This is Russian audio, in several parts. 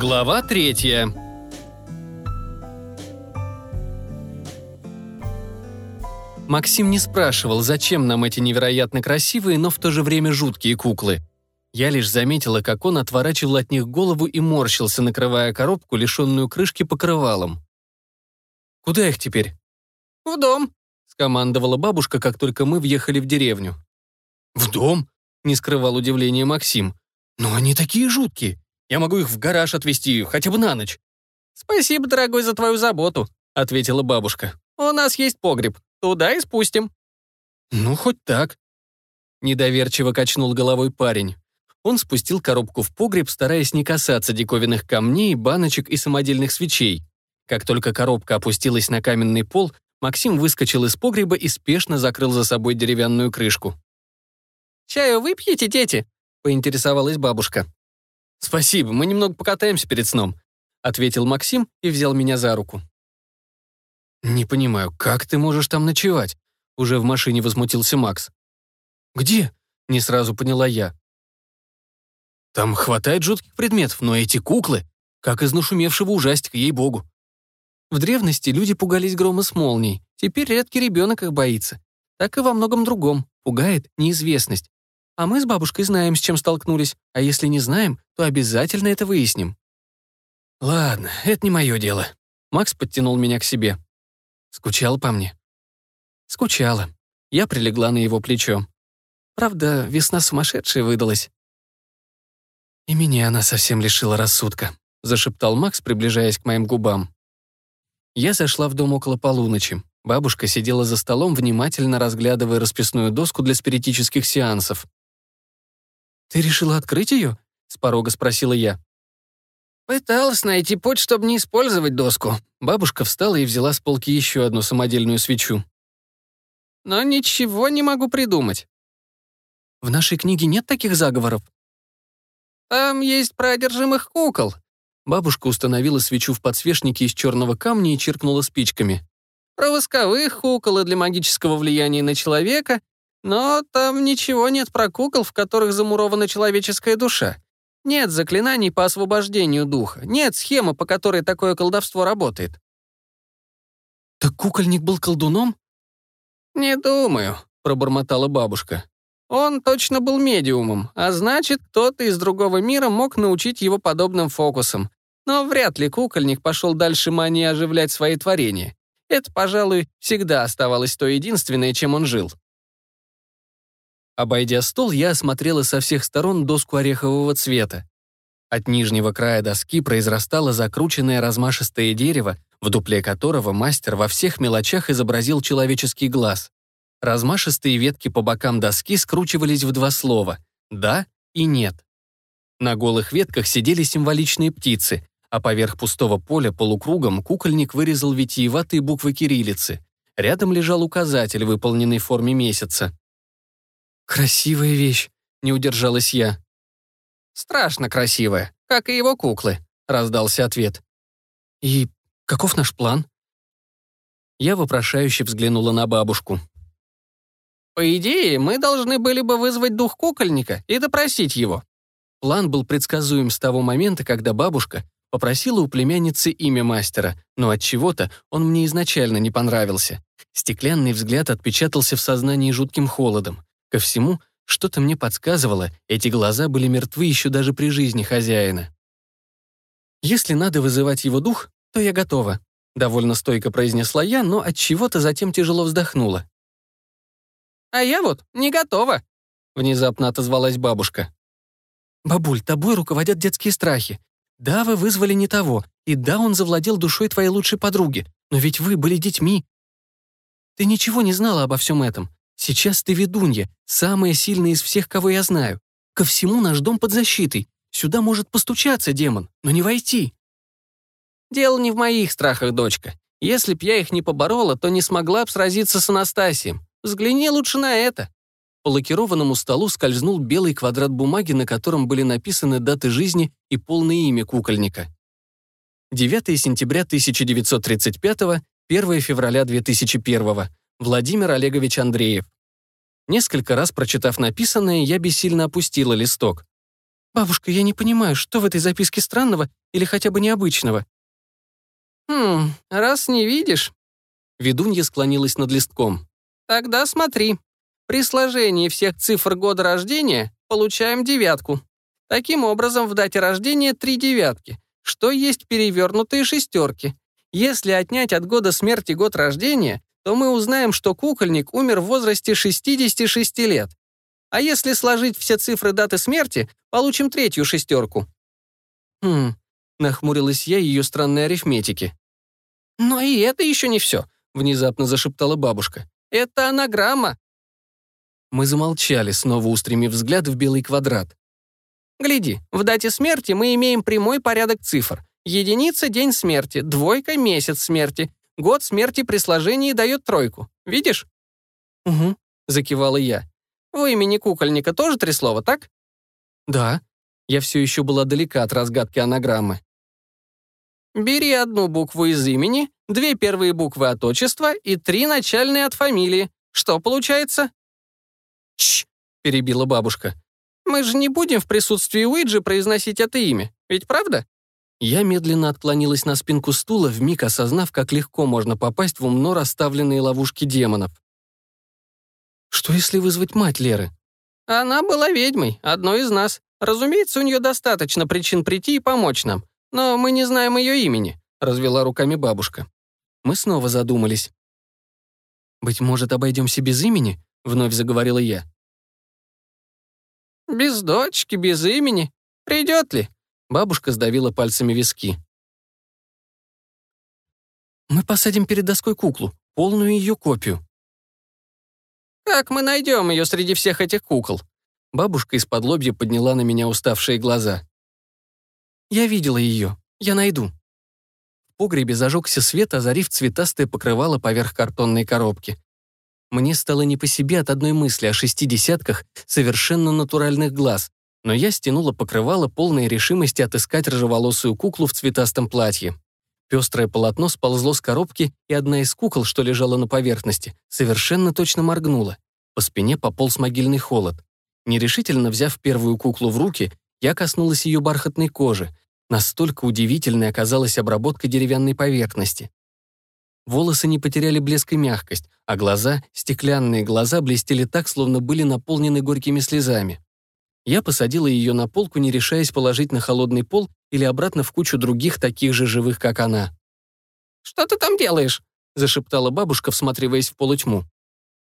Глава третья. Максим не спрашивал, зачем нам эти невероятно красивые, но в то же время жуткие куклы. Я лишь заметила, как он отворачивал от них голову и морщился, накрывая коробку, лишенную крышки покрывалом. «Куда их теперь?» «В дом», — скомандовала бабушка, как только мы въехали в деревню. «В дом?» — не скрывал удивления Максим. «Но они такие жуткие. Я могу их в гараж отвезти, хотя бы на ночь». «Спасибо, дорогой, за твою заботу», — ответила бабушка. «У нас есть погреб. Туда и спустим». «Ну, хоть так». Недоверчиво качнул головой парень. Он спустил коробку в погреб, стараясь не касаться диковинных камней, баночек и самодельных свечей. Как только коробка опустилась на каменный пол, Максим выскочил из погреба и спешно закрыл за собой деревянную крышку. «Чаю выпьете, дети?» — поинтересовалась бабушка. «Спасибо, мы немного покатаемся перед сном», — ответил Максим и взял меня за руку. «Не понимаю, как ты можешь там ночевать?» Уже в машине возмутился Макс. «Где?» — не сразу поняла я. «Там хватает жутких предметов, но эти куклы, как из нашумевшего ужастика, ей-богу». В древности люди пугались грома с молнией, теперь редкий ребенок их боится. Так и во многом другом, пугает неизвестность. А мы с бабушкой знаем, с чем столкнулись, а если не знаем, то обязательно это выясним. Ладно, это не мое дело. Макс подтянул меня к себе. Скучал по мне? Скучала. Я прилегла на его плечо. Правда, весна сумасшедшая выдалась. И меня она совсем лишила рассудка, зашептал Макс, приближаясь к моим губам. Я зашла в дом около полуночи. Бабушка сидела за столом, внимательно разглядывая расписную доску для спиритических сеансов. «Ты решила открыть ее?» — с порога спросила я. Пыталась найти путь, чтобы не использовать доску. Бабушка встала и взяла с полки еще одну самодельную свечу. Но ничего не могу придумать. В нашей книге нет таких заговоров? Там есть про одержимых кукол. Бабушка установила свечу в подсвечнике из черного камня и чиркнула спичками. Про восковых кукол и для магического влияния на человека, но там ничего нет про кукол, в которых замурована человеческая душа. Нет заклинаний по освобождению духа, нет схемы, по которой такое колдовство работает. Так кукольник был колдуном? Не думаю, пробормотала бабушка. Он точно был медиумом, а значит, кто-то из другого мира мог научить его подобным фокусам. Но вряд ли кукольник пошел дальше мании оживлять свои творения. Это, пожалуй, всегда оставалось то единственное, чем он жил. Обойдя стол, я осмотрела со всех сторон доску орехового цвета. От нижнего края доски произрастало закрученное размашистое дерево, в дупле которого мастер во всех мелочах изобразил человеческий глаз. Размашистые ветки по бокам доски скручивались в два слова «да» и «нет». На голых ветках сидели символичные птицы, а поверх пустого поля полукругом кукольник вырезал витиеватые буквы кириллицы. Рядом лежал указатель, выполненный в форме месяца. «Красивая вещь», — не удержалась я. «Страшно красивая, как и его куклы», — раздался ответ. «И каков наш план?» Я вопрошающе взглянула на бабушку. «По идее, мы должны были бы вызвать дух кукольника и допросить его». План был предсказуем с того момента, когда бабушка попросила у племянницы имя мастера, но от чего-то он мне изначально не понравился. Стеклянный взгляд отпечатался в сознании жутким холодом. Ко всему, что-то мне подсказывало, эти глаза были мертвы еще даже при жизни хозяина. «Если надо вызывать его дух, то я готова», — довольно стойко произнесла я, но от чего то затем тяжело вздохнула. «А я вот не готова», — внезапно отозвалась бабушка. «Бабуль, тобой руководят детские страхи. Да, вы вызвали не того, и да, он завладел душой твоей лучшей подруги, но ведь вы были детьми. Ты ничего не знала обо всем этом. Сейчас ты ведунья, самая сильная из всех, кого я знаю. Ко всему наш дом под защитой. Сюда может постучаться демон, но не войти». «Дело не в моих страхах, дочка. Если б я их не поборола, то не смогла б сразиться с Анастасием. Взгляни лучше на это». По лакированному столу скользнул белый квадрат бумаги, на котором были написаны даты жизни и полное имя кукольника. 9 сентября 1935, 1 февраля 2001, Владимир Олегович Андреев. Несколько раз прочитав написанное, я бессильно опустила листок. «Бабушка, я не понимаю, что в этой записке странного или хотя бы необычного?» «Хм, раз не видишь...» Ведунья склонилась над листком. «Тогда смотри. При сложении всех цифр года рождения получаем девятку. Таким образом, в дате рождения три девятки, что есть перевернутые шестерки. Если отнять от года смерти год рождения, то мы узнаем, что кукольник умер в возрасте 66 лет. А если сложить все цифры даты смерти, получим третью шестерку. Хм, нахмурилась я ее странной арифметики. Но и это еще не все, внезапно зашептала бабушка. Это анаграмма. Мы замолчали, снова устремив взгляд в белый квадрат. Гляди, в дате смерти мы имеем прямой порядок цифр. Единица — день смерти, двойка — месяц смерти, год смерти при сложении дает тройку. Видишь? «Угу», — закивала я. «В имени кукольника тоже три слова, так?» «Да». Я все еще была далека от разгадки анаграммы. «Бери одну букву из имени, две первые буквы от отчества и три начальные от фамилии. Что получается?» «Чш!» — перебила бабушка. Мы же не будем в присутствии Уиджи произносить это имя, ведь правда? Я медленно отклонилась на спинку стула, вмиг осознав, как легко можно попасть в умно расставленные ловушки демонов. Что если вызвать мать Леры? Она была ведьмой, одной из нас. Разумеется, у нее достаточно причин прийти и помочь нам. Но мы не знаем ее имени, развела руками бабушка. Мы снова задумались. «Быть может, обойдемся без имени?» — вновь заговорила я. «Без дочки, без имени. Придет ли?» Бабушка сдавила пальцами виски. «Мы посадим перед доской куклу, полную ее копию». «Как мы найдем ее среди всех этих кукол?» Бабушка из-под лобья подняла на меня уставшие глаза. «Я видела ее. Я найду». В погребе зажегся свет, озарив цветастое покрывало поверх картонной коробки. Мне стало не по себе от одной мысли о шести десятках совершенно натуральных глаз, но я стянула покрывало полной решимости отыскать рыжеволосую куклу в цветастом платье. Пестрое полотно сползло с коробки, и одна из кукол, что лежала на поверхности, совершенно точно моргнула. По спине пополз могильный холод. Нерешительно взяв первую куклу в руки, я коснулась ее бархатной кожи. Настолько удивительной оказалась обработка деревянной поверхности. Волосы не потеряли блеск и мягкость, а глаза, стеклянные глаза, блестели так, словно были наполнены горькими слезами. Я посадила ее на полку, не решаясь положить на холодный пол или обратно в кучу других, таких же живых, как она. «Что ты там делаешь?» — зашептала бабушка, всматриваясь в полутьму.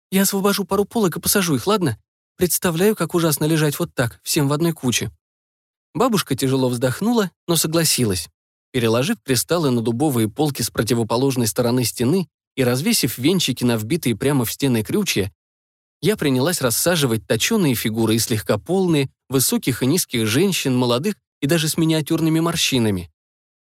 «Я освобожу пару полок и посажу их, ладно? Представляю, как ужасно лежать вот так, всем в одной куче». Бабушка тяжело вздохнула, но согласилась. Переложив кристаллы на дубовые полки с противоположной стороны стены и развесив венчики на вбитые прямо в стены крючья, я принялась рассаживать точеные фигуры и слегка полные, высоких и низких женщин, молодых и даже с миниатюрными морщинами.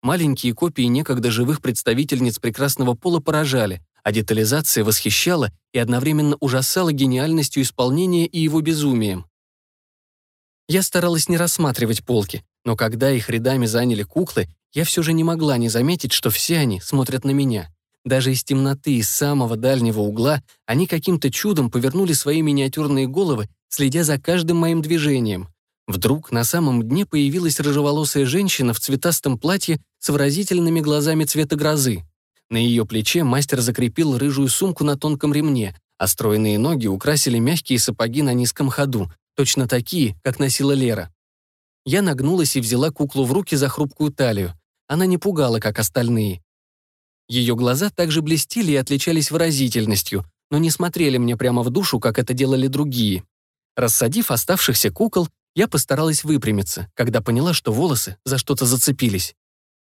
Маленькие копии некогда живых представительниц прекрасного пола поражали, а детализация восхищала и одновременно ужасала гениальностью исполнения и его безумием. Я старалась не рассматривать полки, но когда их рядами заняли куклы, я все же не могла не заметить, что все они смотрят на меня. Даже из темноты, из самого дальнего угла, они каким-то чудом повернули свои миниатюрные головы, следя за каждым моим движением. Вдруг на самом дне появилась рыжеволосая женщина в цветастом платье с выразительными глазами цвета грозы. На ее плече мастер закрепил рыжую сумку на тонком ремне, а стройные ноги украсили мягкие сапоги на низком ходу, точно такие, как носила Лера. Я нагнулась и взяла куклу в руки за хрупкую талию. Она не пугала, как остальные. Ее глаза также блестели и отличались выразительностью, но не смотрели мне прямо в душу, как это делали другие. Рассадив оставшихся кукол, я постаралась выпрямиться, когда поняла, что волосы за что-то зацепились.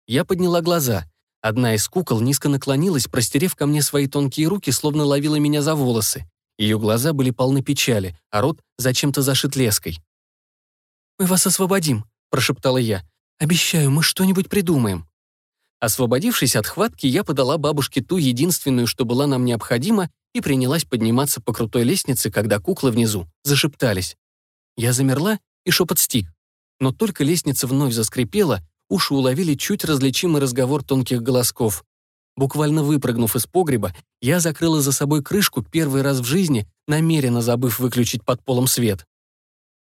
Я подняла глаза. Одна из кукол низко наклонилась, простерев ко мне свои тонкие руки, словно ловила меня за волосы. Ее глаза были полны печали, а рот зачем-то зашит леской. «Мы вас освободим», — прошептала я. Обещаю, мы что-нибудь придумаем». Освободившись от хватки, я подала бабушке ту единственную, что была нам необходима, и принялась подниматься по крутой лестнице, когда куклы внизу зашептались. Я замерла, и шепот стих. Но только лестница вновь заскрипела, уши уловили чуть различимый разговор тонких голосков. Буквально выпрыгнув из погреба, я закрыла за собой крышку первый раз в жизни, намеренно забыв выключить под полом свет.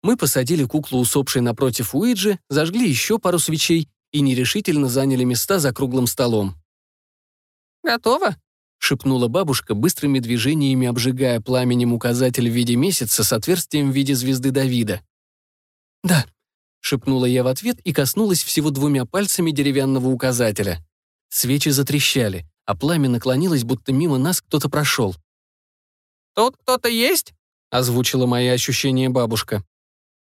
Мы посадили куклу усопшей напротив Уиджи, зажгли еще пару свечей и нерешительно заняли места за круглым столом. «Готово?» — шепнула бабушка, быстрыми движениями обжигая пламенем указатель в виде месяца с отверстием в виде звезды Давида. «Да», — шепнула я в ответ и коснулась всего двумя пальцами деревянного указателя. Свечи затрещали, а пламя наклонилось, будто мимо нас кто-то прошел. «Тут кто-то есть?» — озвучила мои ощущения бабушка.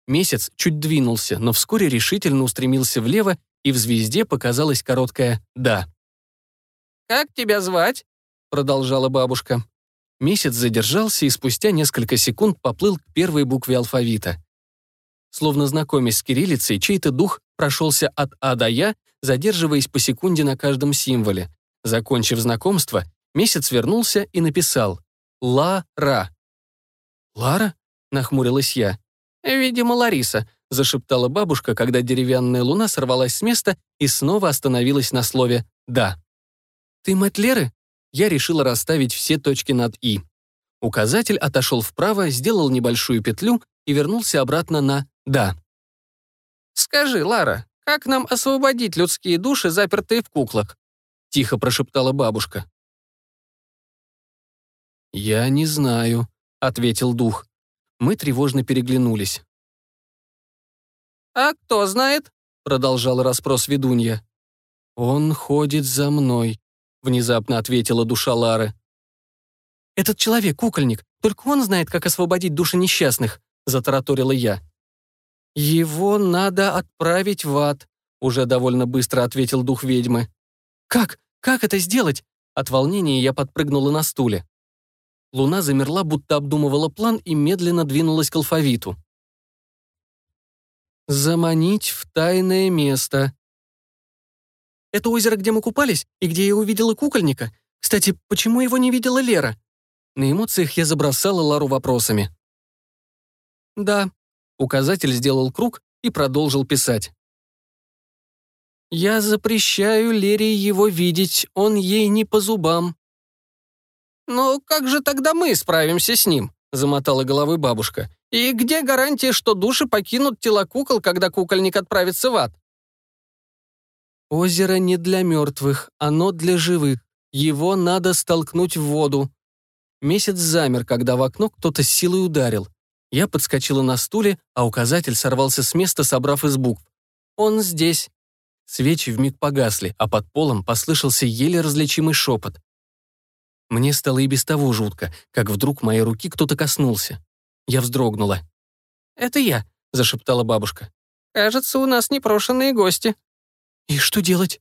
Месяц чуть двинулся, но вскоре решительно устремился влево, и в звезде показалось короткое «да». «Как тебя звать?» — продолжала бабушка. Месяц задержался и спустя несколько секунд поплыл к первой букве алфавита. Словно знакомясь с кириллицей, чей-то дух прошелся от А до Я, задерживаясь по секунде на каждом символе. Закончив знакомство, месяц вернулся и написал «Ла-ра». «Лара?» — нахмурилась я. «Видимо, Лариса», — зашептала бабушка, когда деревянная луна сорвалась с места и снова остановилась на слове «да». «Ты мать Леры?» Я решила расставить все точки над «и». Указатель отошел вправо, сделал небольшую петлю и вернулся обратно на «да». «Скажи, Лара, как нам освободить людские души, запертые в куклах?» — тихо прошептала бабушка. «Я не знаю», — ответил дух. Мы тревожно переглянулись. «А кто знает?» — продолжал расспрос ведунья. «Он ходит за мной», — внезапно ответила душа Лары. «Этот человек — кукольник, только он знает, как освободить души несчастных», — затараторила я. «Его надо отправить в ад», — уже довольно быстро ответил дух ведьмы. «Как? Как это сделать?» От волнения я подпрыгнула на стуле. Луна замерла, будто обдумывала план и медленно двинулась к алфавиту. «Заманить в тайное место». «Это озеро, где мы купались, и где я увидела кукольника? Кстати, почему его не видела Лера?» На эмоциях я забросала Лару вопросами. «Да». Указатель сделал круг и продолжил писать. «Я запрещаю Лере его видеть, он ей не по зубам. «Ну, как же тогда мы справимся с ним?» — замотала головой бабушка. «И где гарантия, что души покинут тела кукол, когда кукольник отправится в ад?» «Озеро не для мертвых, оно для живых. Его надо столкнуть в воду». Месяц замер, когда в окно кто-то с силой ударил. Я подскочила на стуле, а указатель сорвался с места, собрав из букв. «Он здесь». Свечи вмиг погасли, а под полом послышался еле различимый шепот. Мне стало и без того жутко, как вдруг моей руки кто-то коснулся. Я вздрогнула. «Это я», — зашептала бабушка. «Кажется, у нас непрошенные гости». «И что делать?»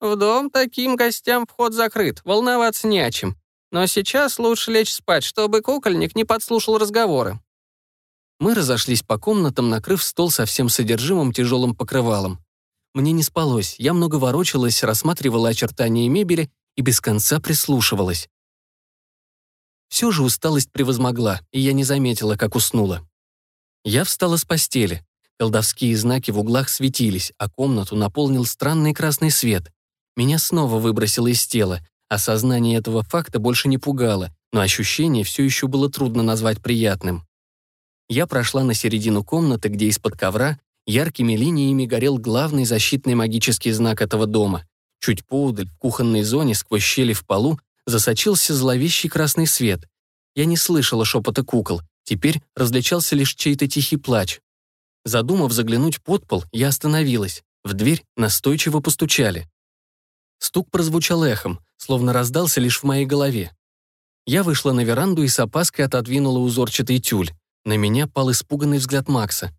«В дом таким гостям вход закрыт, волноваться не о чем. Но сейчас лучше лечь спать, чтобы кукольник не подслушал разговоры». Мы разошлись по комнатам, накрыв стол со всем содержимым тяжелым покрывалом. Мне не спалось, я много ворочалась, рассматривала очертания мебели и без конца прислушивалась. Все же усталость превозмогла, и я не заметила, как уснула. Я встала с постели. Колдовские знаки в углах светились, а комнату наполнил странный красный свет. Меня снова выбросило из тела. Осознание этого факта больше не пугало, но ощущение все еще было трудно назвать приятным. Я прошла на середину комнаты, где из-под ковра яркими линиями горел главный защитный магический знак этого дома. Чуть поудаль, в кухонной зоне, сквозь щели в полу, засочился зловещий красный свет. Я не слышала шепота кукол, теперь различался лишь чей-то тихий плач. Задумав заглянуть под пол, я остановилась. В дверь настойчиво постучали. Стук прозвучал эхом, словно раздался лишь в моей голове. Я вышла на веранду и с опаской отодвинула узорчатый тюль. На меня пал испуганный взгляд Макса.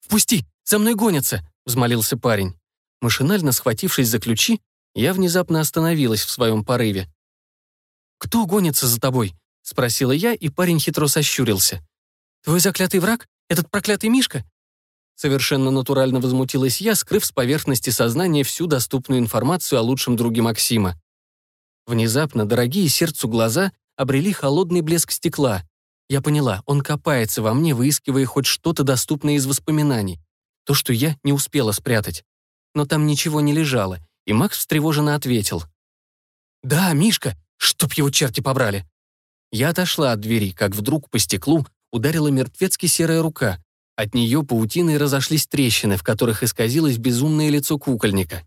«Впусти! За мной гонятся!» — взмолился парень. Машинально схватившись за ключи, я внезапно остановилась в своем порыве. «Кто гонится за тобой?» — спросила я, и парень хитро сощурился. «Твой заклятый враг? Этот проклятый Мишка?» Совершенно натурально возмутилась я, скрыв с поверхности сознания всю доступную информацию о лучшем друге Максима. Внезапно дорогие сердцу глаза обрели холодный блеск стекла. Я поняла, он копается во мне, выискивая хоть что-то доступное из воспоминаний. То, что я не успела спрятать но там ничего не лежало, и Макс встревоженно ответил. «Да, Мишка, чтоб его черти побрали!» Я отошла от двери, как вдруг по стеклу ударила мертвецки серая рука. От нее паутиной разошлись трещины, в которых исказилось безумное лицо кукольника.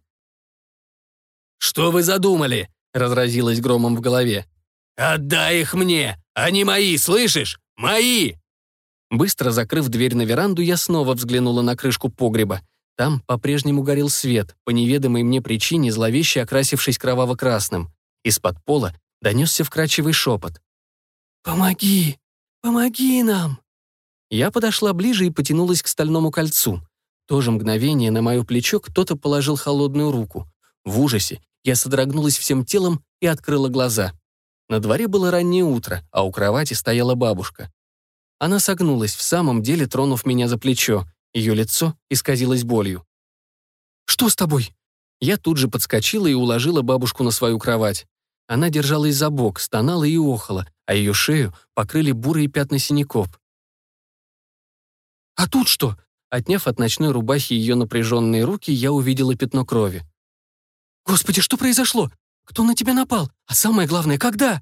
«Что вы задумали?» — разразилось громом в голове. «Отдай их мне! Они мои, слышишь? Мои!» Быстро закрыв дверь на веранду, я снова взглянула на крышку погреба. Там по-прежнему горел свет, по неведомой мне причине зловеще окрасившись кроваво-красным. Из-под пола донесся вкрадчивый шепот. «Помоги! Помоги нам!» Я подошла ближе и потянулась к стальному кольцу. То же мгновение на мое плечо кто-то положил холодную руку. В ужасе я содрогнулась всем телом и открыла глаза. На дворе было раннее утро, а у кровати стояла бабушка. Она согнулась, в самом деле тронув меня за плечо. Ее лицо исказилось болью. «Что с тобой?» Я тут же подскочила и уложила бабушку на свою кровать. Она держалась за бок, стонала и охала, а ее шею покрыли бурые пятна синяков. «А тут что?» Отняв от ночной рубахи ее напряженные руки, я увидела пятно крови. «Господи, что произошло? Кто на тебя напал? А самое главное, когда?»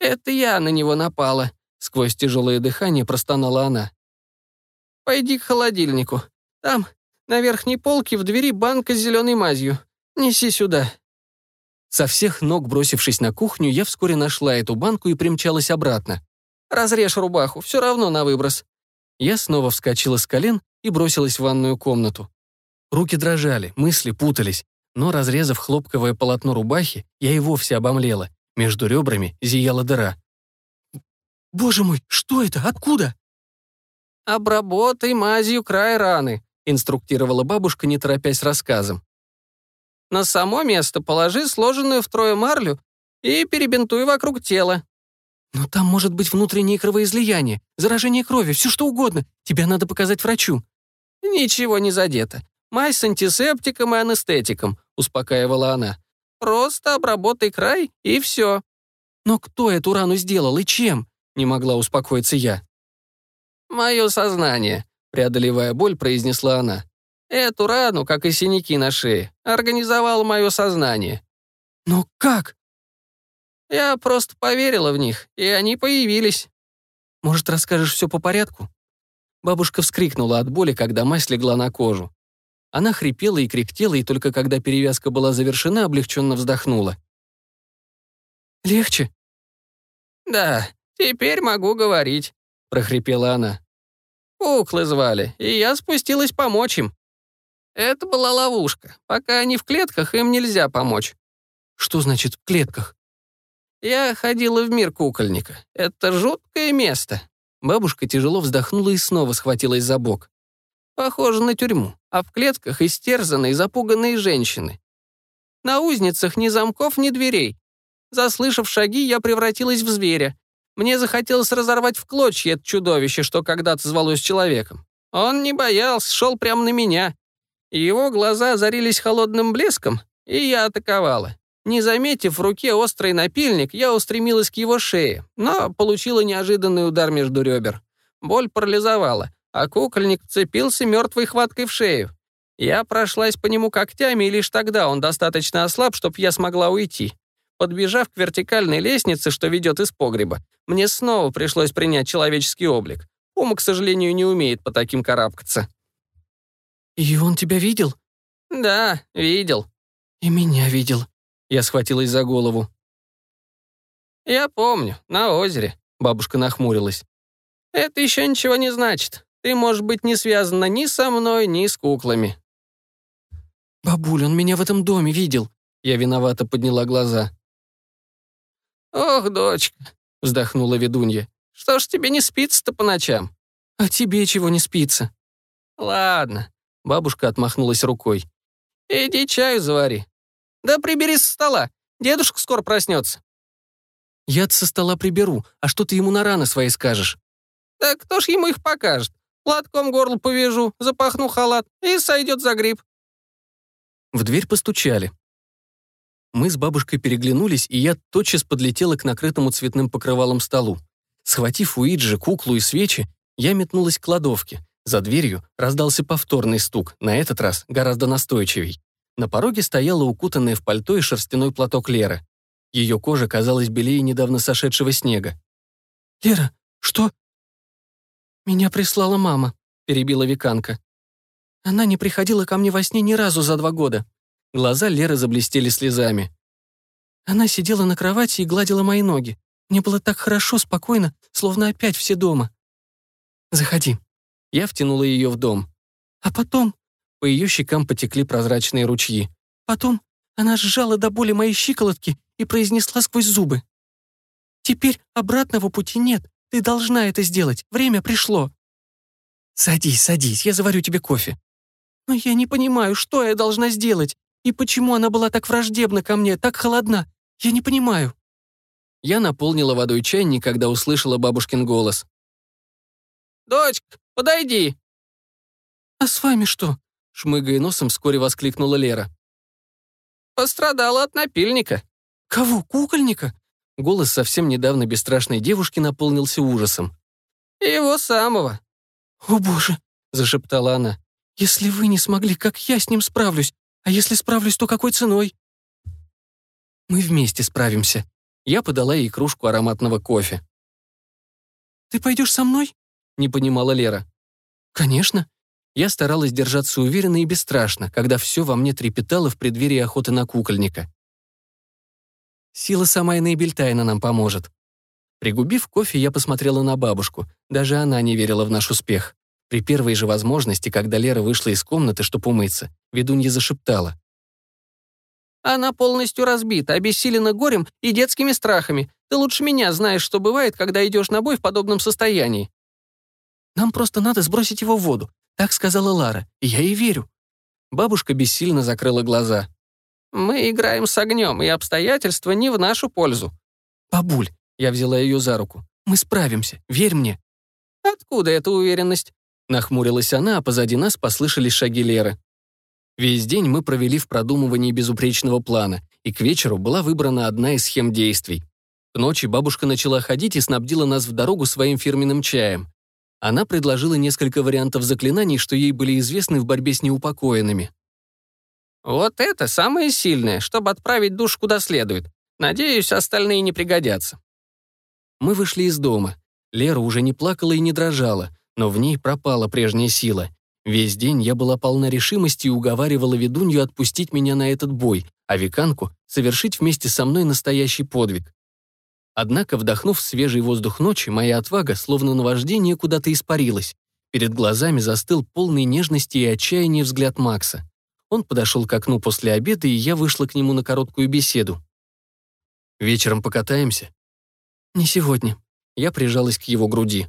«Это я на него напала», — сквозь тяжелое дыхание простонала она. «Пойди к холодильнику. Там, на верхней полке, в двери банка с зеленой мазью. Неси сюда». Со всех ног бросившись на кухню, я вскоре нашла эту банку и примчалась обратно. «Разрежь рубаху, все равно на выброс». Я снова вскочила с колен и бросилась в ванную комнату. Руки дрожали, мысли путались, но, разрезав хлопковое полотно рубахи, я и вовсе обомлела. Между ребрами зияла дыра. «Боже мой, что это? Откуда?» «Обработай мазью край раны», — инструктировала бабушка, не торопясь рассказом. «На само место положи сложенную втрое марлю и перебинтуй вокруг тела». «Но там может быть внутреннее кровоизлияние, заражение крови, все что угодно. Тебя надо показать врачу». «Ничего не задето. Мазь с антисептиком и анестетиком», — успокаивала она. «Просто обработай край, и все». «Но кто эту рану сделал и чем?» — не могла успокоиться я. «Мое сознание», — преодолевая боль, произнесла она. «Эту рану, как и синяки на шее, организовало мое сознание». «Но как?» «Я просто поверила в них, и они появились». «Может, расскажешь все по порядку?» Бабушка вскрикнула от боли, когда мазь легла на кожу. Она хрипела и кряхтела, и только когда перевязка была завершена, облегченно вздохнула. «Легче?» «Да, теперь могу говорить», — прохрипела она. «Куклы звали, и я спустилась помочь им. Это была ловушка. Пока они в клетках, им нельзя помочь». «Что значит «в клетках»?» «Я ходила в мир кукольника. Это жуткое место». Бабушка тяжело вздохнула и снова схватилась за бок. Похоже на тюрьму, а в клетках истерзанные, запуганные женщины. На узницах ни замков, ни дверей. Заслышав шаги, я превратилась в зверя. Мне захотелось разорвать в клочья это чудовище, что когда-то звалось человеком. Он не боялся, шел прямо на меня. Его глаза озарились холодным блеском, и я атаковала. Не заметив в руке острый напильник, я устремилась к его шее, но получила неожиданный удар между ребер. Боль парализовала а кукольник цепился мертвой хваткой в шею. Я прошлась по нему когтями, и лишь тогда он достаточно ослаб, чтобы я смогла уйти. Подбежав к вертикальной лестнице, что ведет из погреба, мне снова пришлось принять человеческий облик. Ума, к сожалению, не умеет по таким карабкаться. «И он тебя видел?» «Да, видел». «И меня видел». Я схватилась за голову. «Я помню, на озере», — бабушка нахмурилась. «Это еще ничего не значит. Ты, может быть, не связана ни со мной, ни с куклами». «Бабуль, он меня в этом доме видел». Я виновато подняла глаза. «Ох, дочка», — вздохнула ведунья, «что ж тебе не спится-то по ночам?» «А тебе чего не спится?» «Ладно», — бабушка отмахнулась рукой. «Иди чаю завари. Да прибери со стола, дедушка скоро проснется». «Я со стола приберу, а что ты ему на раны свои скажешь?» «Так кто ж ему их покажет? Платком горло повяжу, запахну халат, и сойдет за гриб». В дверь постучали. Мы с бабушкой переглянулись, и я тотчас подлетела к накрытому цветным покрывалом столу. Схватив Уиджи, куклу и свечи, я метнулась к кладовке. За дверью раздался повторный стук, на этот раз гораздо настойчивей. На пороге стояла укутанная в пальто и шерстяной платок Лера. Ее кожа казалась белее недавно сошедшего снега. «Лера, что?» «Меня прислала мама», — перебила Виканка. «Она не приходила ко мне во сне ни разу за два года». Глаза Леры заблестели слезами. Она сидела на кровати и гладила мои ноги. Мне было так хорошо, спокойно, словно опять все дома. «Заходи». Я втянула ее в дом. А потом... По ее щекам потекли прозрачные ручьи. Потом она сжала до боли мои щиколотки и произнесла сквозь зубы. «Теперь обратного пути нет. Ты должна это сделать. Время пришло». «Садись, садись, я заварю тебе кофе». «Но я не понимаю, что я должна сделать, и почему она была так враждебна ко мне, так холодна. Я не понимаю». Я наполнила водой чайник, когда услышала бабушкин голос. «Дочка, подойди!» «А с вами что?» — шмыгая носом, вскоре воскликнула Лера. «Пострадала от напильника». «Кого? Кукольника?» Голос совсем недавно бесстрашной девушки наполнился ужасом. «Его самого». «О боже!» — зашептала она. «Если вы не смогли, как я с ним справлюсь? А если справлюсь, то какой ценой?» «Мы вместе справимся». Я подала ей кружку ароматного кофе. «Ты пойдешь со мной?» — не понимала Лера. «Конечно». Я старалась держаться уверенно и бесстрашно, когда все во мне трепетало в преддверии охоты на кукольника. Сила сама Нейбельтайна нам поможет. Пригубив кофе, я посмотрела на бабушку. Даже она не верила в наш успех. При первой же возможности, когда Лера вышла из комнаты, чтобы умыться, ведунья зашептала. «Она полностью разбита, обессилена горем и детскими страхами. Ты лучше меня знаешь, что бывает, когда идешь на бой в подобном состоянии». «Нам просто надо сбросить его в воду», — так сказала Лара, и я ей верю. Бабушка бессильно закрыла глаза. Мы играем с огнем, и обстоятельства не в нашу пользу». «Бабуль», — я взяла ее за руку, — «мы справимся, верь мне». «Откуда эта уверенность?» Нахмурилась она, а позади нас послышались шаги Леры. Весь день мы провели в продумывании безупречного плана, и к вечеру была выбрана одна из схем действий. К ночи бабушка начала ходить и снабдила нас в дорогу своим фирменным чаем. Она предложила несколько вариантов заклинаний, что ей были известны в борьбе с неупокоенными. Вот это самое сильное, чтобы отправить душ куда следует. Надеюсь, остальные не пригодятся. Мы вышли из дома. Лера уже не плакала и не дрожала, но в ней пропала прежняя сила. Весь день я была полна решимости и уговаривала ведунью отпустить меня на этот бой, а Виканку совершить вместе со мной настоящий подвиг. Однако, вдохнув свежий воздух ночи, моя отвага, словно наваждение, куда-то испарилась. Перед глазами застыл полный нежности и отчаяния взгляд Макса. Он подошел к окну после обеда, и я вышла к нему на короткую беседу. «Вечером покатаемся?» «Не сегодня». Я прижалась к его груди.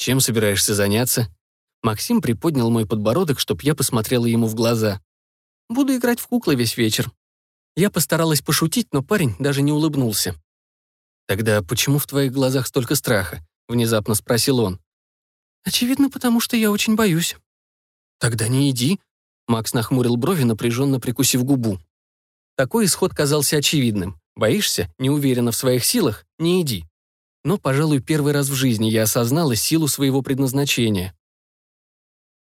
«Чем собираешься заняться?» Максим приподнял мой подбородок, чтоб я посмотрела ему в глаза. «Буду играть в куклы весь вечер». Я постаралась пошутить, но парень даже не улыбнулся. «Тогда почему в твоих глазах столько страха?» — внезапно спросил он. «Очевидно, потому что я очень боюсь». «Тогда не иди», Макс нахмурил брови, напряженно прикусив губу. Такой исход казался очевидным. Боишься, не уверена в своих силах, не иди. Но, пожалуй, первый раз в жизни я осознала силу своего предназначения.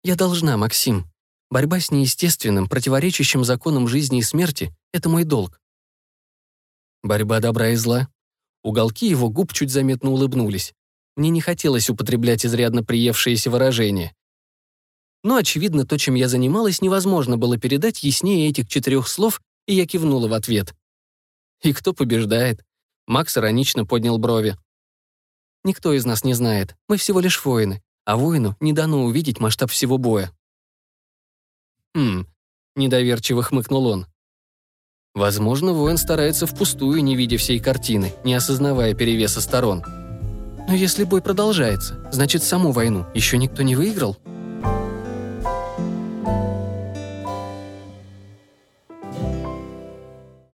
Я должна, Максим. Борьба с неестественным, противоречащим законам жизни и смерти — это мой долг. Борьба добра и зла. Уголки его губ чуть заметно улыбнулись. Мне не хотелось употреблять изрядно приевшиеся выражения. Но, очевидно, то, чем я занималась, невозможно было передать яснее этих четырех слов, и я кивнула в ответ. «И кто побеждает?» Макс иронично поднял брови. «Никто из нас не знает. Мы всего лишь воины, а воину не дано увидеть масштаб всего боя». «Хм», — недоверчиво хмыкнул он. «Возможно, воин старается впустую, не видя всей картины, не осознавая перевеса сторон. Но если бой продолжается, значит, саму войну еще никто не выиграл?»